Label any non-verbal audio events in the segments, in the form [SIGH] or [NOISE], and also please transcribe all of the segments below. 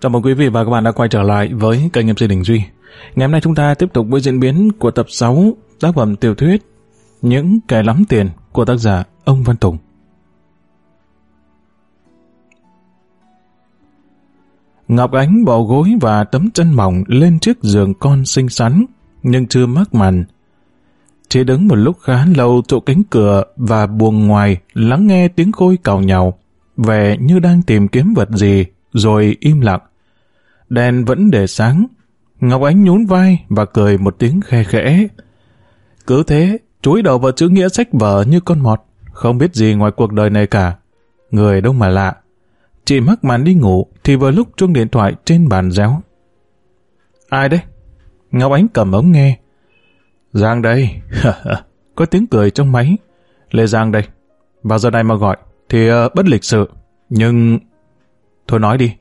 Chào mừng quý vị và các bạn đã quay trở lại với kênh MC Đình Duy. Ngày hôm nay chúng ta tiếp tục với diễn biến của tập 6 tác phẩm tiểu thuyết Những kẻ lắm tiền của tác giả ông Văn Tùng. Ngọc Ánh bỏ gối và tấm chân mỏng lên chiếc giường con xinh xắn, nhưng chưa mắc màn. chỉ đứng một lúc khá lâu chỗ cánh cửa và buồng ngoài lắng nghe tiếng khôi cào nhào, vẻ như đang tìm kiếm vật gì, rồi im lặng. Đèn vẫn để sáng. Ngọc Ánh nhún vai và cười một tiếng khe khẽ. Cứ thế, chúi đầu vào chữ nghĩa sách vở như con mọt, không biết gì ngoài cuộc đời này cả. Người đâu mà lạ. Chị mắc màn đi ngủ thì vừa lúc chuông điện thoại trên bàn réo. Ai đấy? Ngọc Ánh cầm ống nghe. Giang đây. [LAUGHS] Có tiếng cười trong máy. Lê Giang đây. Vào giờ này mà gọi thì uh, bất lịch sự. Nhưng... Thôi nói đi.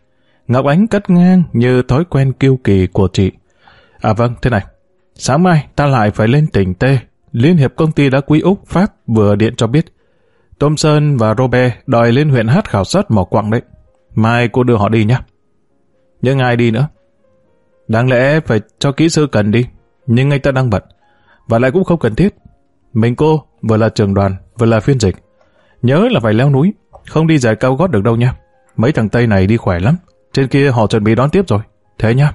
Ngọc Ánh cắt ngang như thói quen kiêu kỳ của chị. À vâng, thế này. Sáng mai ta lại phải lên tỉnh T. Liên hiệp công ty đã quý Úc Pháp vừa điện cho biết. Tom Sơn và Robert đòi lên huyện hát khảo sát mỏ quặng đấy. Mai cô đưa họ đi nhé. Nhưng ai đi nữa? Đáng lẽ phải cho kỹ sư cần đi, nhưng anh ta đang bận. Và lại cũng không cần thiết. Mình cô vừa là trưởng đoàn, vừa là phiên dịch. Nhớ là phải leo núi, không đi giải cao gót được đâu nha. Mấy thằng Tây này đi khỏe lắm. Trên kia họ chuẩn bị đón tiếp rồi. Thế nhá.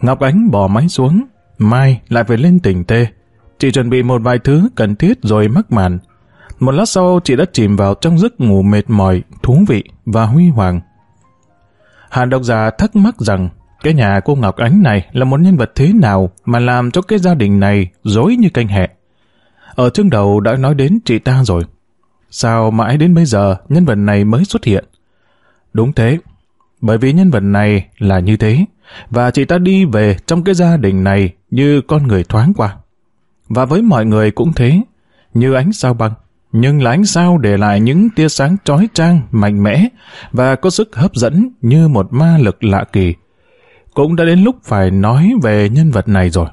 Ngọc Ánh bỏ máy xuống. Mai lại phải lên tỉnh tê. Chị chuẩn bị một vài thứ cần thiết rồi mắc màn. Một lát sau chị đã chìm vào trong giấc ngủ mệt mỏi, thú vị và huy hoàng. Hàn độc giả thắc mắc rằng cái nhà cô Ngọc Ánh này là một nhân vật thế nào mà làm cho cái gia đình này dối như canh hẹ. Ở chương đầu đã nói đến chị ta rồi. Sao mãi đến bây giờ nhân vật này mới xuất hiện? Đúng thế, bởi vì nhân vật này là như thế, và chị ta đi về trong cái gia đình này như con người thoáng qua. Và với mọi người cũng thế, như ánh sao băng, nhưng là ánh sao để lại những tia sáng chói chang, mạnh mẽ và có sức hấp dẫn như một ma lực lạ kỳ. Cũng đã đến lúc phải nói về nhân vật này rồi.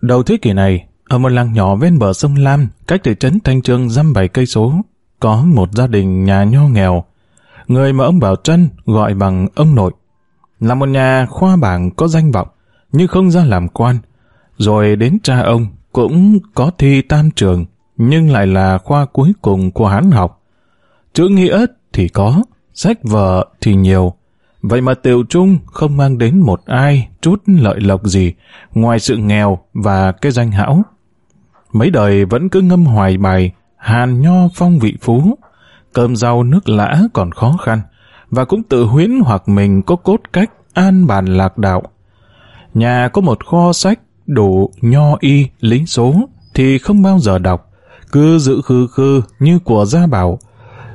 Đầu thế kỷ này, ở một làng nhỏ ven bờ sông Lam, cách thị trấn Thanh Trương dăm bảy cây số, có một gia đình nhà nho nghèo, người mà ông Bảo Trân gọi bằng ông nội. Là một nhà khoa bảng có danh vọng, nhưng không ra làm quan. Rồi đến cha ông cũng có thi tam trường, nhưng lại là khoa cuối cùng của hán học. Chữ nghĩa thì có, sách vở thì nhiều. Vậy mà tiểu trung không mang đến một ai chút lợi lộc gì ngoài sự nghèo và cái danh hão. Mấy đời vẫn cứ ngâm hoài bài hàn nho phong vị phú, cơm rau nước lã còn khó khăn, và cũng tự huyễn hoặc mình có cốt cách an bàn lạc đạo. Nhà có một kho sách đủ nho y lính số thì không bao giờ đọc, cứ giữ khư khư như của gia bảo,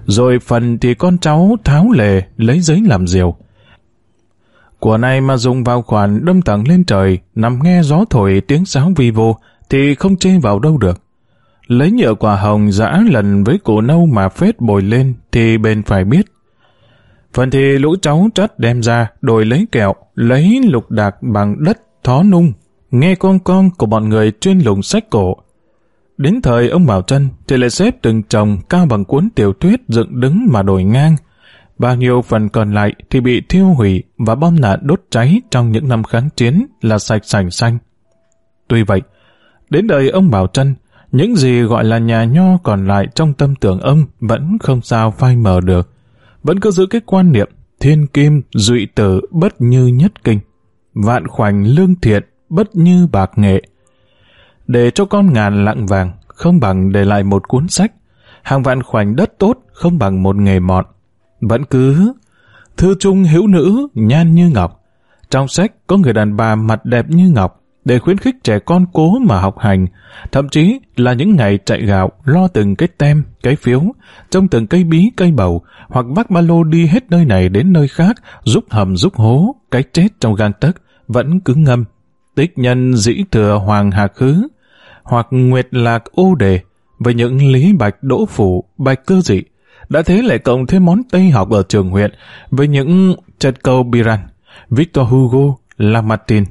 rồi phần thì con cháu tháo lề lấy giấy làm diều. Của này mà dùng vào khoản đâm thẳng lên trời, nằm nghe gió thổi tiếng sáo vi vô, thì không chê vào đâu được. Lấy nhựa quả hồng giã lần với củ nâu mà phết bồi lên thì bên phải biết. Phần thì lũ cháu trắt đem ra, đổi lấy kẹo, lấy lục đạc bằng đất thó nung, nghe con con của bọn người chuyên lùng sách cổ. Đến thời ông Bảo Trân thì lại xếp từng chồng cao bằng cuốn tiểu thuyết dựng đứng mà đổi ngang. Bao nhiêu phần còn lại thì bị thiêu hủy và bom nạn đốt cháy trong những năm kháng chiến là sạch sành xanh. Tuy vậy, đến đời ông Bảo Trân những gì gọi là nhà nho còn lại trong tâm tưởng ông vẫn không sao phai mờ được. Vẫn cứ giữ cái quan niệm thiên kim, dụy tử, bất như nhất kinh. Vạn khoảnh lương thiện, bất như bạc nghệ. Để cho con ngàn lặng vàng, không bằng để lại một cuốn sách. Hàng vạn khoảnh đất tốt, không bằng một nghề mọn. Vẫn cứ thư trung hữu nữ, nhan như ngọc. Trong sách có người đàn bà mặt đẹp như ngọc, để khuyến khích trẻ con cố mà học hành, thậm chí là những ngày chạy gạo, lo từng cái tem, cái phiếu, trong từng cây bí, cây bầu, hoặc vác ba lô đi hết nơi này đến nơi khác, giúp hầm giúp hố, cái chết trong gang tấc, vẫn cứ ngâm. Tích nhân dĩ thừa hoàng hà khứ, hoặc nguyệt lạc ô đề, với những lý bạch đỗ phủ, bạch cơ dị, đã thế lại cộng thêm món Tây học ở trường huyện, với những chật cầu Biran, Victor Hugo, Lamartine,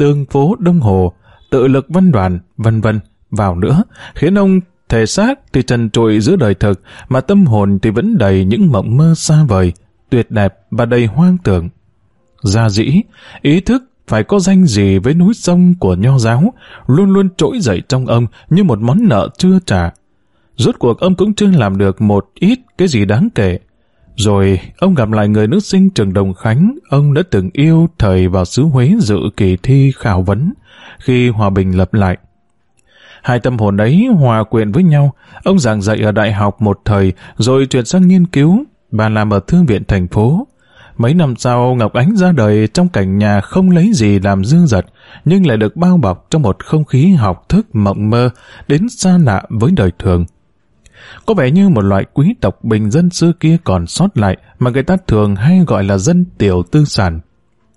tương phố Đông Hồ, tự lực văn đoàn, vân vân vào nữa, khiến ông thể xác thì trần trụi giữa đời thực, mà tâm hồn thì vẫn đầy những mộng mơ xa vời, tuyệt đẹp và đầy hoang tưởng. Gia dĩ, ý thức phải có danh gì với núi sông của nho giáo, luôn luôn trỗi dậy trong ông như một món nợ chưa trả. Rốt cuộc ông cũng chưa làm được một ít cái gì đáng kể. Rồi ông gặp lại người nữ sinh trường Đồng Khánh, ông đã từng yêu thời vào xứ Huế dự kỳ thi khảo vấn, khi hòa bình lập lại. Hai tâm hồn ấy hòa quyện với nhau, ông giảng dạy ở đại học một thời, rồi chuyển sang nghiên cứu, bà làm ở thương viện thành phố. Mấy năm sau, Ngọc Ánh ra đời trong cảnh nhà không lấy gì làm dương giật, nhưng lại được bao bọc trong một không khí học thức mộng mơ, đến xa lạ với đời thường. Có vẻ như một loại quý tộc bình dân xưa kia còn sót lại mà người ta thường hay gọi là dân tiểu tư sản.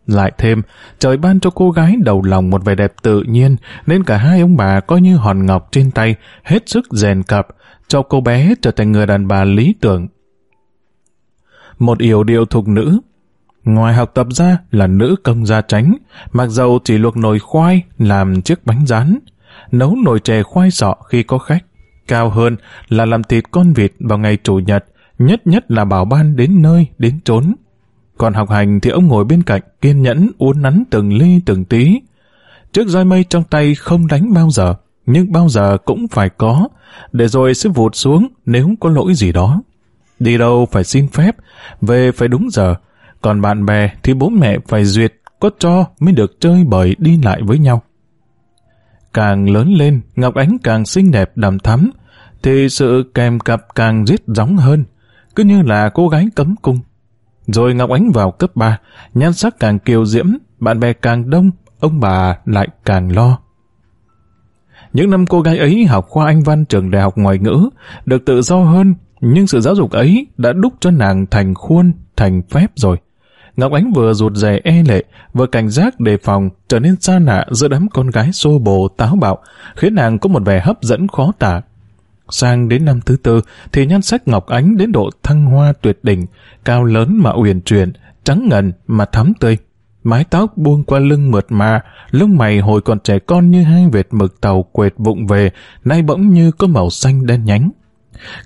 Lại thêm, trời ban cho cô gái đầu lòng một vẻ đẹp tự nhiên, nên cả hai ông bà coi như hòn ngọc trên tay, hết sức rèn cặp, cho cô bé trở thành người đàn bà lý tưởng. Một yểu điệu thuộc nữ, ngoài học tập ra là nữ công gia tránh, mặc dầu chỉ luộc nồi khoai làm chiếc bánh rán, nấu nồi chè khoai sọ khi có khách. Cao hơn là làm thịt con vịt vào ngày chủ nhật, nhất nhất là bảo ban đến nơi, đến trốn. Còn học hành thì ông ngồi bên cạnh, kiên nhẫn, uốn nắn từng ly từng tí. Trước roi mây trong tay không đánh bao giờ, nhưng bao giờ cũng phải có, để rồi sẽ vụt xuống nếu có lỗi gì đó. Đi đâu phải xin phép, về phải đúng giờ, còn bạn bè thì bố mẹ phải duyệt, có cho mới được chơi bời đi lại với nhau. Càng lớn lên, Ngọc Ánh càng xinh đẹp đầm thắm, thì sự kèm cặp càng giết gióng hơn, cứ như là cô gái cấm cung. Rồi Ngọc Ánh vào cấp 3, nhan sắc càng kiều diễm, bạn bè càng đông, ông bà lại càng lo. Những năm cô gái ấy học khoa Anh văn trường đại học ngoại ngữ, được tự do hơn, nhưng sự giáo dục ấy đã đúc cho nàng thành khuôn, thành phép rồi. Ngọc Ánh vừa rụt rè e lệ, vừa cảnh giác đề phòng, trở nên xa lạ giữa đám con gái xô bồ táo bạo, khiến nàng có một vẻ hấp dẫn khó tả. Sang đến năm thứ tư, thì nhan sắc Ngọc Ánh đến độ thăng hoa tuyệt đỉnh, cao lớn mà uyển chuyển, trắng ngần mà thắm tươi. Mái tóc buông qua lưng mượt mà, lông mày hồi còn trẻ con như hai vệt mực tàu quệt vụng về, nay bỗng như có màu xanh đen nhánh.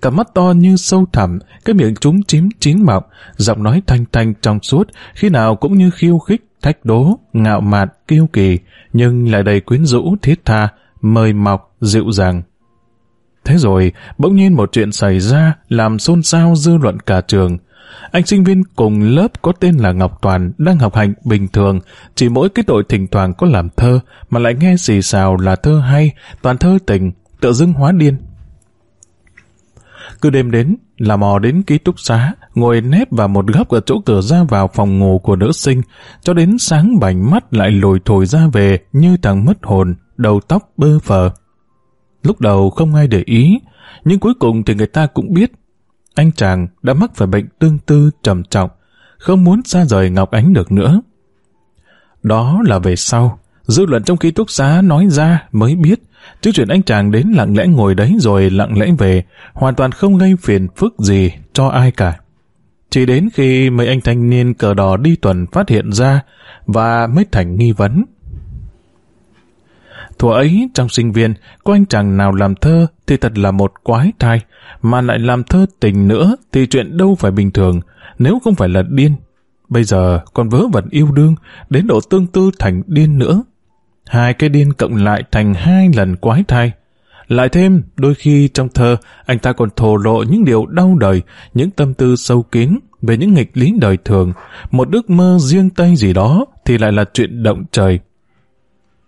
Cả mắt to như sâu thẳm, cái miệng trúng chím chín mọng, giọng nói thanh thanh trong suốt, khi nào cũng như khiêu khích, thách đố, ngạo mạn, kiêu kỳ, nhưng lại đầy quyến rũ, thiết tha, mời mọc, dịu dàng. Thế rồi, bỗng nhiên một chuyện xảy ra làm xôn xao dư luận cả trường. Anh sinh viên cùng lớp có tên là Ngọc Toàn đang học hành bình thường, chỉ mỗi cái tội thỉnh thoảng có làm thơ mà lại nghe xì xào là thơ hay, toàn thơ tình, tự dưng hóa điên. Cứ đêm đến là mò đến ký túc xá, ngồi nép vào một góc ở chỗ cửa ra vào phòng ngủ của nữ sinh, cho đến sáng bảnh mắt lại lùi thổi ra về như thằng mất hồn, đầu tóc bơ phờ. Lúc đầu không ai để ý, nhưng cuối cùng thì người ta cũng biết anh chàng đã mắc phải bệnh tương tư trầm trọng, không muốn xa rời Ngọc Ánh được nữa. Đó là về sau, dư luận trong ký túc xá nói ra mới biết, chứ chuyện anh chàng đến lặng lẽ ngồi đấy rồi lặng lẽ về, hoàn toàn không gây phiền phức gì cho ai cả. Chỉ đến khi mấy anh thanh niên cờ đỏ đi tuần phát hiện ra và mới thành nghi vấn. Thuở ấy, trong sinh viên, có anh chàng nào làm thơ thì thật là một quái thai, mà lại làm thơ tình nữa thì chuyện đâu phải bình thường, nếu không phải là điên. Bây giờ còn vớ vẩn yêu đương, đến độ tương tư thành điên nữa. Hai cái điên cộng lại thành hai lần quái thai. Lại thêm, đôi khi trong thơ, anh ta còn thổ lộ những điều đau đời, những tâm tư sâu kín về những nghịch lý đời thường. Một ước mơ riêng tay gì đó thì lại là chuyện động trời.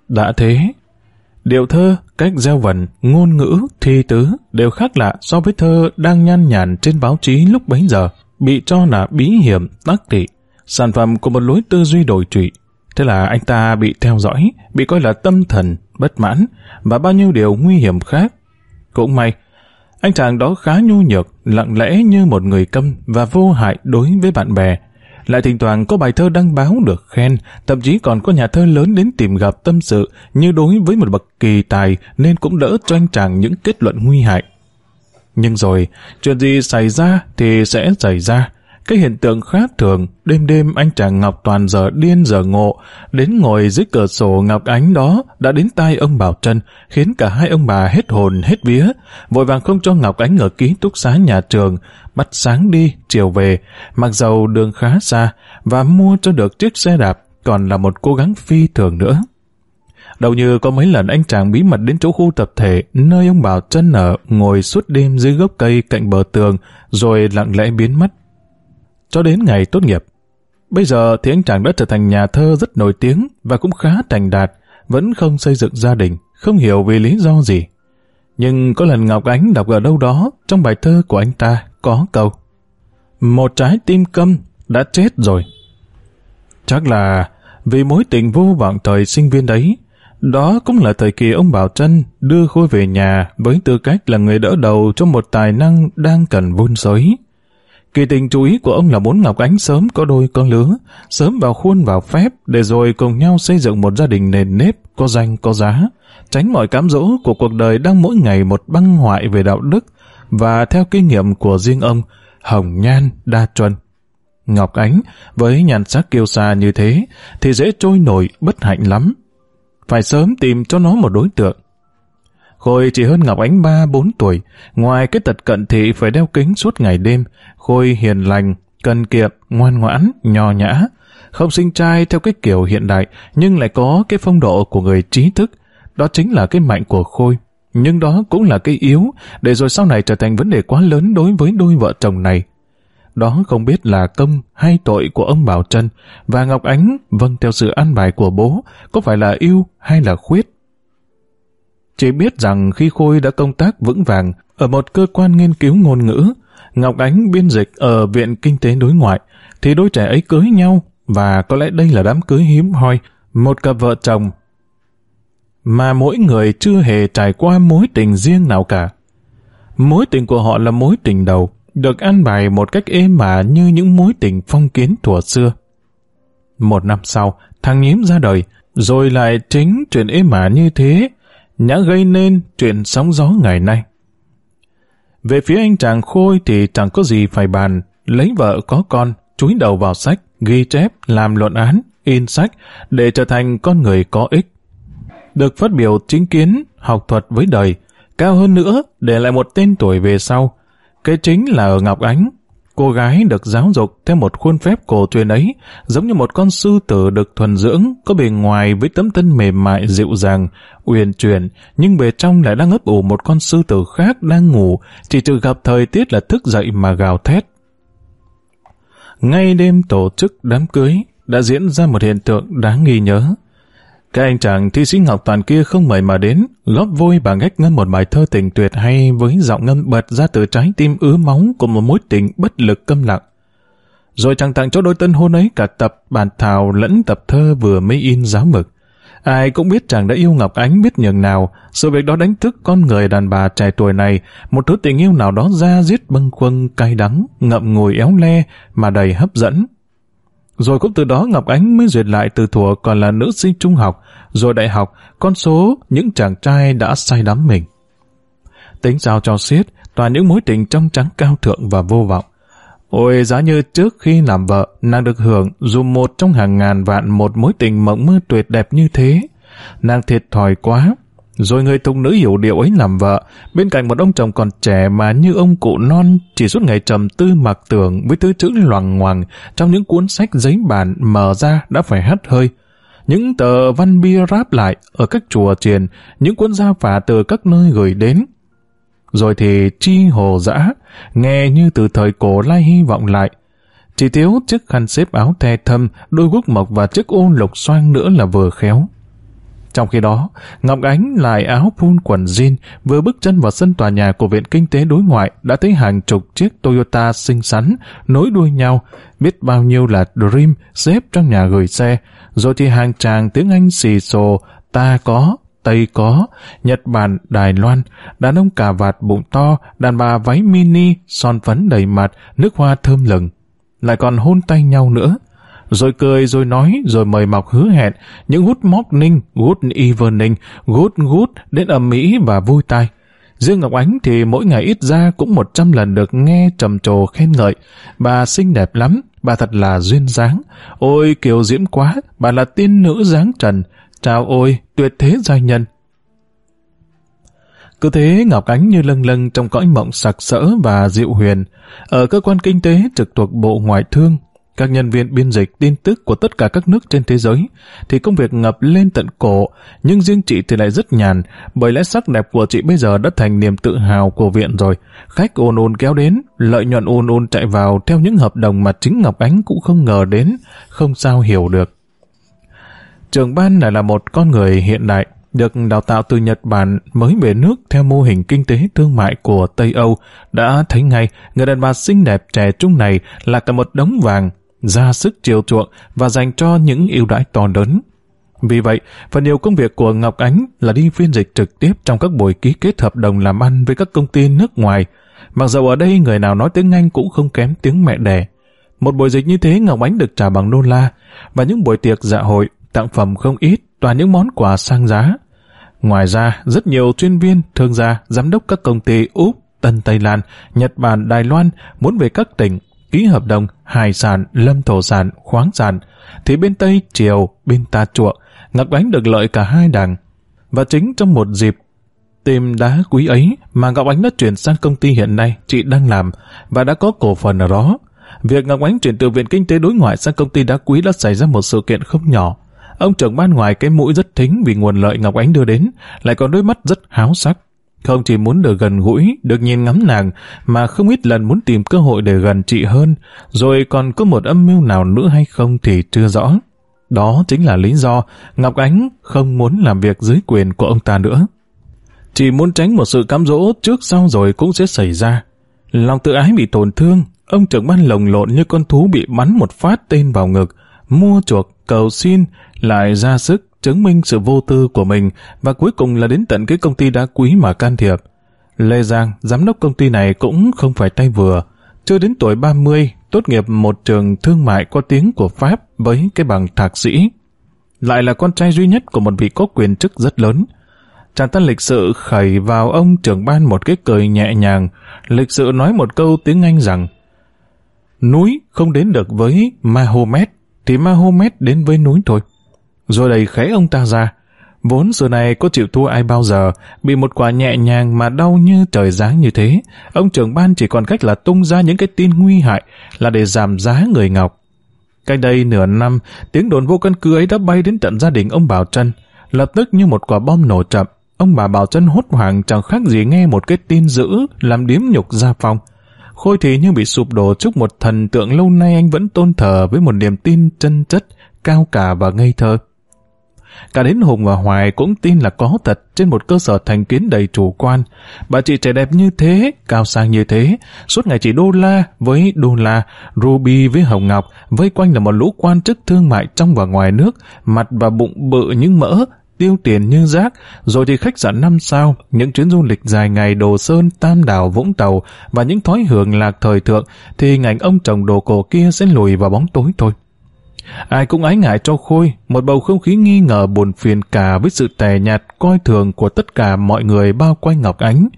Đã thế, Điệu thơ, cách gieo vần, ngôn ngữ, thi tứ đều khác lạ so với thơ đang nhan nhản trên báo chí lúc bấy giờ, bị cho là bí hiểm, tác tị, sản phẩm của một lối tư duy đổi trụy. Thế là anh ta bị theo dõi, bị coi là tâm thần, bất mãn và bao nhiêu điều nguy hiểm khác. Cũng may, anh chàng đó khá nhu nhược, lặng lẽ như một người câm và vô hại đối với bạn bè, lại thỉnh thoảng có bài thơ đăng báo được khen, thậm chí còn có nhà thơ lớn đến tìm gặp tâm sự như đối với một bậc kỳ tài nên cũng đỡ cho anh chàng những kết luận nguy hại. Nhưng rồi, chuyện gì xảy ra thì sẽ xảy ra cái hiện tượng khác thường, đêm đêm anh chàng Ngọc toàn giờ điên giờ ngộ, đến ngồi dưới cửa sổ Ngọc Ánh đó đã đến tai ông Bảo Trân, khiến cả hai ông bà hết hồn hết vía, vội vàng không cho Ngọc Ánh ở ký túc xá nhà trường, bắt sáng đi, chiều về, mặc dầu đường khá xa, và mua cho được chiếc xe đạp, còn là một cố gắng phi thường nữa. Đầu như có mấy lần anh chàng bí mật đến chỗ khu tập thể, nơi ông Bảo chân ở, ngồi suốt đêm dưới gốc cây cạnh bờ tường, rồi lặng lẽ biến mất. Cho đến ngày tốt nghiệp. Bây giờ thì anh chàng đã trở thành nhà thơ rất nổi tiếng và cũng khá thành đạt, vẫn không xây dựng gia đình, không hiểu vì lý do gì. Nhưng có lần Ngọc Ánh đọc ở đâu đó, trong bài thơ của anh ta, có câu Một trái tim câm đã chết rồi. Chắc là vì mối tình vô vọng thời sinh viên đấy, đó cũng là thời kỳ ông Bảo Trân đưa Khôi về nhà với tư cách là người đỡ đầu cho một tài năng đang cần vun sới. Kỳ tình chú ý của ông là muốn Ngọc Ánh sớm có đôi con lứa, sớm vào khuôn vào phép để rồi cùng nhau xây dựng một gia đình nền nếp, có danh có giá, tránh mọi cám dỗ của cuộc đời đang mỗi ngày một băng hoại về đạo đức và theo kinh nghiệm của riêng ông, Hồng Nhan Đa Chuân. Ngọc Ánh, với nhàn sắc kiêu xa như thế, thì dễ trôi nổi bất hạnh lắm, phải sớm tìm cho nó một đối tượng. Khôi chỉ hơn Ngọc Ánh 3-4 tuổi, ngoài cái tật cận thị phải đeo kính suốt ngày đêm, Khôi hiền lành, cần kiệm, ngoan ngoãn, nho nhã, không sinh trai theo cái kiểu hiện đại, nhưng lại có cái phong độ của người trí thức, đó chính là cái mạnh của Khôi. Nhưng đó cũng là cái yếu, để rồi sau này trở thành vấn đề quá lớn đối với đôi vợ chồng này. Đó không biết là công hay tội của ông Bảo Trân và Ngọc Ánh vâng theo sự an bài của bố có phải là yêu hay là khuyết. Chỉ biết rằng khi Khôi đã công tác vững vàng ở một cơ quan nghiên cứu ngôn ngữ, Ngọc Ánh biên dịch ở Viện Kinh tế Đối ngoại, thì đôi trẻ ấy cưới nhau và có lẽ đây là đám cưới hiếm hoi, một cặp vợ chồng mà mỗi người chưa hề trải qua mối tình riêng nào cả. Mối tình của họ là mối tình đầu, được an bài một cách êm mà như những mối tình phong kiến thuở xưa. Một năm sau, thằng nhím ra đời, rồi lại chính chuyện êm mà như thế, nhã gây nên chuyện sóng gió ngày nay. Về phía anh chàng Khôi thì chẳng có gì phải bàn, lấy vợ có con, chúi đầu vào sách, ghi chép, làm luận án, in sách để trở thành con người có ích. Được phát biểu chính kiến, học thuật với đời, cao hơn nữa để lại một tên tuổi về sau, cái chính là ở Ngọc Ánh, cô gái được giáo dục theo một khuôn phép cổ truyền ấy, giống như một con sư tử được thuần dưỡng, có bề ngoài với tấm thân mềm mại dịu dàng, uyển chuyển, nhưng bề trong lại đang ấp ủ một con sư tử khác đang ngủ, chỉ trừ gặp thời tiết là thức dậy mà gào thét. Ngay đêm tổ chức đám cưới, đã diễn ra một hiện tượng đáng ghi nhớ. Cái anh chàng thi sĩ Ngọc Toàn kia không mời mà đến, góp vui bằng cách ngâm một bài thơ tình tuyệt hay với giọng ngâm bật ra từ trái tim ứa máu của một mối tình bất lực câm lặng. Rồi chàng tặng cho đôi tân hôn ấy cả tập bản thảo lẫn tập thơ vừa mới in giáo mực. Ai cũng biết chàng đã yêu Ngọc Ánh biết nhường nào, sự việc đó đánh thức con người đàn bà trẻ tuổi này, một thứ tình yêu nào đó ra giết bâng quân cay đắng, ngậm ngùi éo le, mà đầy hấp dẫn, rồi cũng từ đó Ngọc Ánh mới duyệt lại từ thuở còn là nữ sinh trung học, rồi đại học, con số những chàng trai đã say đắm mình. Tính sao cho xiết, toàn những mối tình trong trắng cao thượng và vô vọng. Ôi giá như trước khi làm vợ, nàng được hưởng dù một trong hàng ngàn vạn một mối tình mộng mơ tuyệt đẹp như thế. Nàng thiệt thòi quá, rồi người thục nữ hiểu điệu ấy làm vợ, bên cạnh một ông chồng còn trẻ mà như ông cụ non chỉ suốt ngày trầm tư mặc tưởng với thứ chữ loằng ngoằng trong những cuốn sách giấy bản mở ra đã phải hắt hơi. Những tờ văn bia ráp lại ở các chùa triền, những cuốn gia phả từ các nơi gửi đến. Rồi thì chi hồ dã, nghe như từ thời cổ lai hy vọng lại. Chỉ thiếu chiếc khăn xếp áo the thâm, đôi guốc mộc và chiếc ô lục xoang nữa là vừa khéo. Trong khi đó, Ngọc Ánh lại áo phun quần jean, vừa bước chân vào sân tòa nhà của Viện Kinh tế Đối ngoại đã thấy hàng chục chiếc Toyota xinh xắn, nối đuôi nhau, biết bao nhiêu là Dream xếp trong nhà gửi xe, rồi thì hàng tràng tiếng Anh xì xồ, ta có, Tây có, Nhật Bản, Đài Loan, đàn ông cà vạt bụng to, đàn bà váy mini, son phấn đầy mặt, nước hoa thơm lừng. Lại còn hôn tay nhau nữa rồi cười rồi nói rồi mời mọc hứa hẹn những good morning, good evening, good good đến ầm mỹ và vui tai. Riêng Ngọc Ánh thì mỗi ngày ít ra cũng một trăm lần được nghe trầm trồ khen ngợi. Bà xinh đẹp lắm, bà thật là duyên dáng. Ôi kiều diễm quá, bà là tiên nữ dáng trần. Chào ôi, tuyệt thế giai nhân. Cứ thế Ngọc Ánh như lâng lâng trong cõi mộng sặc sỡ và dịu huyền. Ở cơ quan kinh tế trực thuộc Bộ Ngoại thương, các nhân viên biên dịch tin tức của tất cả các nước trên thế giới, thì công việc ngập lên tận cổ, nhưng riêng chị thì lại rất nhàn, bởi lẽ sắc đẹp của chị bây giờ đã thành niềm tự hào của viện rồi. Khách ồn ồn kéo đến, lợi nhuận ồn ồn chạy vào theo những hợp đồng mà chính Ngọc Ánh cũng không ngờ đến, không sao hiểu được. Trường ban lại là một con người hiện đại, được đào tạo từ Nhật Bản mới về nước theo mô hình kinh tế thương mại của Tây Âu, đã thấy ngay người đàn bà xinh đẹp trẻ trung này là cả một đống vàng, ra sức chiều chuộng và dành cho những ưu đãi to lớn. Vì vậy, phần nhiều công việc của Ngọc Ánh là đi phiên dịch trực tiếp trong các buổi ký kết hợp đồng làm ăn với các công ty nước ngoài. Mặc dù ở đây người nào nói tiếng Anh cũng không kém tiếng mẹ đẻ. Một buổi dịch như thế Ngọc Ánh được trả bằng đô la và những buổi tiệc dạ hội, tặng phẩm không ít, toàn những món quà sang giá. Ngoài ra, rất nhiều chuyên viên, thương gia, giám đốc các công ty Úc, Tân Tây Lan, Nhật Bản, Đài Loan muốn về các tỉnh ký hợp đồng hải sản, lâm thổ sản, khoáng sản, thì bên Tây triều bên ta chuộng, Ngọc Ánh được lợi cả hai đảng. Và chính trong một dịp tìm đá quý ấy mà Ngọc Ánh đã chuyển sang công ty hiện nay chị đang làm và đã có cổ phần ở đó. Việc Ngọc Ánh chuyển từ Viện Kinh tế Đối ngoại sang công ty đá quý đã xảy ra một sự kiện không nhỏ. Ông trưởng ban ngoài cái mũi rất thính vì nguồn lợi Ngọc Ánh đưa đến, lại còn đôi mắt rất háo sắc. Không chỉ muốn được gần gũi, được nhìn ngắm nàng, mà không ít lần muốn tìm cơ hội để gần chị hơn, rồi còn có một âm mưu nào nữa hay không thì chưa rõ. Đó chính là lý do Ngọc Ánh không muốn làm việc dưới quyền của ông ta nữa. Chỉ muốn tránh một sự cám dỗ trước sau rồi cũng sẽ xảy ra. Lòng tự ái bị tổn thương, ông trưởng ban lồng lộn như con thú bị bắn một phát tên vào ngực, mua chuộc, cầu xin, lại ra sức chứng minh sự vô tư của mình và cuối cùng là đến tận cái công ty đá quý mà can thiệp. Lê Giang, giám đốc công ty này cũng không phải tay vừa. Chưa đến tuổi 30, tốt nghiệp một trường thương mại có tiếng của Pháp với cái bằng thạc sĩ. Lại là con trai duy nhất của một vị có quyền chức rất lớn. Chàng ta lịch sự khẩy vào ông trưởng ban một cái cười nhẹ nhàng, lịch sự nói một câu tiếng Anh rằng Núi không đến được với Mahomet, thì Mahomet đến với núi thôi rồi đẩy khẽ ông ta ra. Vốn giờ này có chịu thua ai bao giờ, bị một quả nhẹ nhàng mà đau như trời giáng như thế, ông trưởng ban chỉ còn cách là tung ra những cái tin nguy hại là để giảm giá người Ngọc. Cách đây nửa năm, tiếng đồn vô căn cứ ấy đã bay đến tận gia đình ông Bảo Trân, lập tức như một quả bom nổ chậm. Ông bà Bảo Trân hốt hoảng chẳng khác gì nghe một cái tin dữ làm điếm nhục gia phong. Khôi thì như bị sụp đổ trước một thần tượng lâu nay anh vẫn tôn thờ với một niềm tin chân chất, cao cả và ngây thơ. Cả đến Hùng và Hoài cũng tin là có thật trên một cơ sở thành kiến đầy chủ quan. Bà chị trẻ đẹp như thế, cao sang như thế, suốt ngày chỉ đô la với đô la, ruby với hồng ngọc, vây quanh là một lũ quan chức thương mại trong và ngoài nước, mặt và bụng bự như mỡ, tiêu tiền như rác, rồi thì khách sạn năm sao, những chuyến du lịch dài ngày Đồ Sơn, Tam Đảo, Vũng Tàu và những thói hưởng lạc thời thượng, thì ngành ông chồng đồ cổ kia sẽ lùi vào bóng tối thôi. Ai cũng ái ngại cho Khôi, một bầu không khí nghi ngờ buồn phiền cả với sự tè nhạt coi thường của tất cả mọi người bao quanh Ngọc Ánh.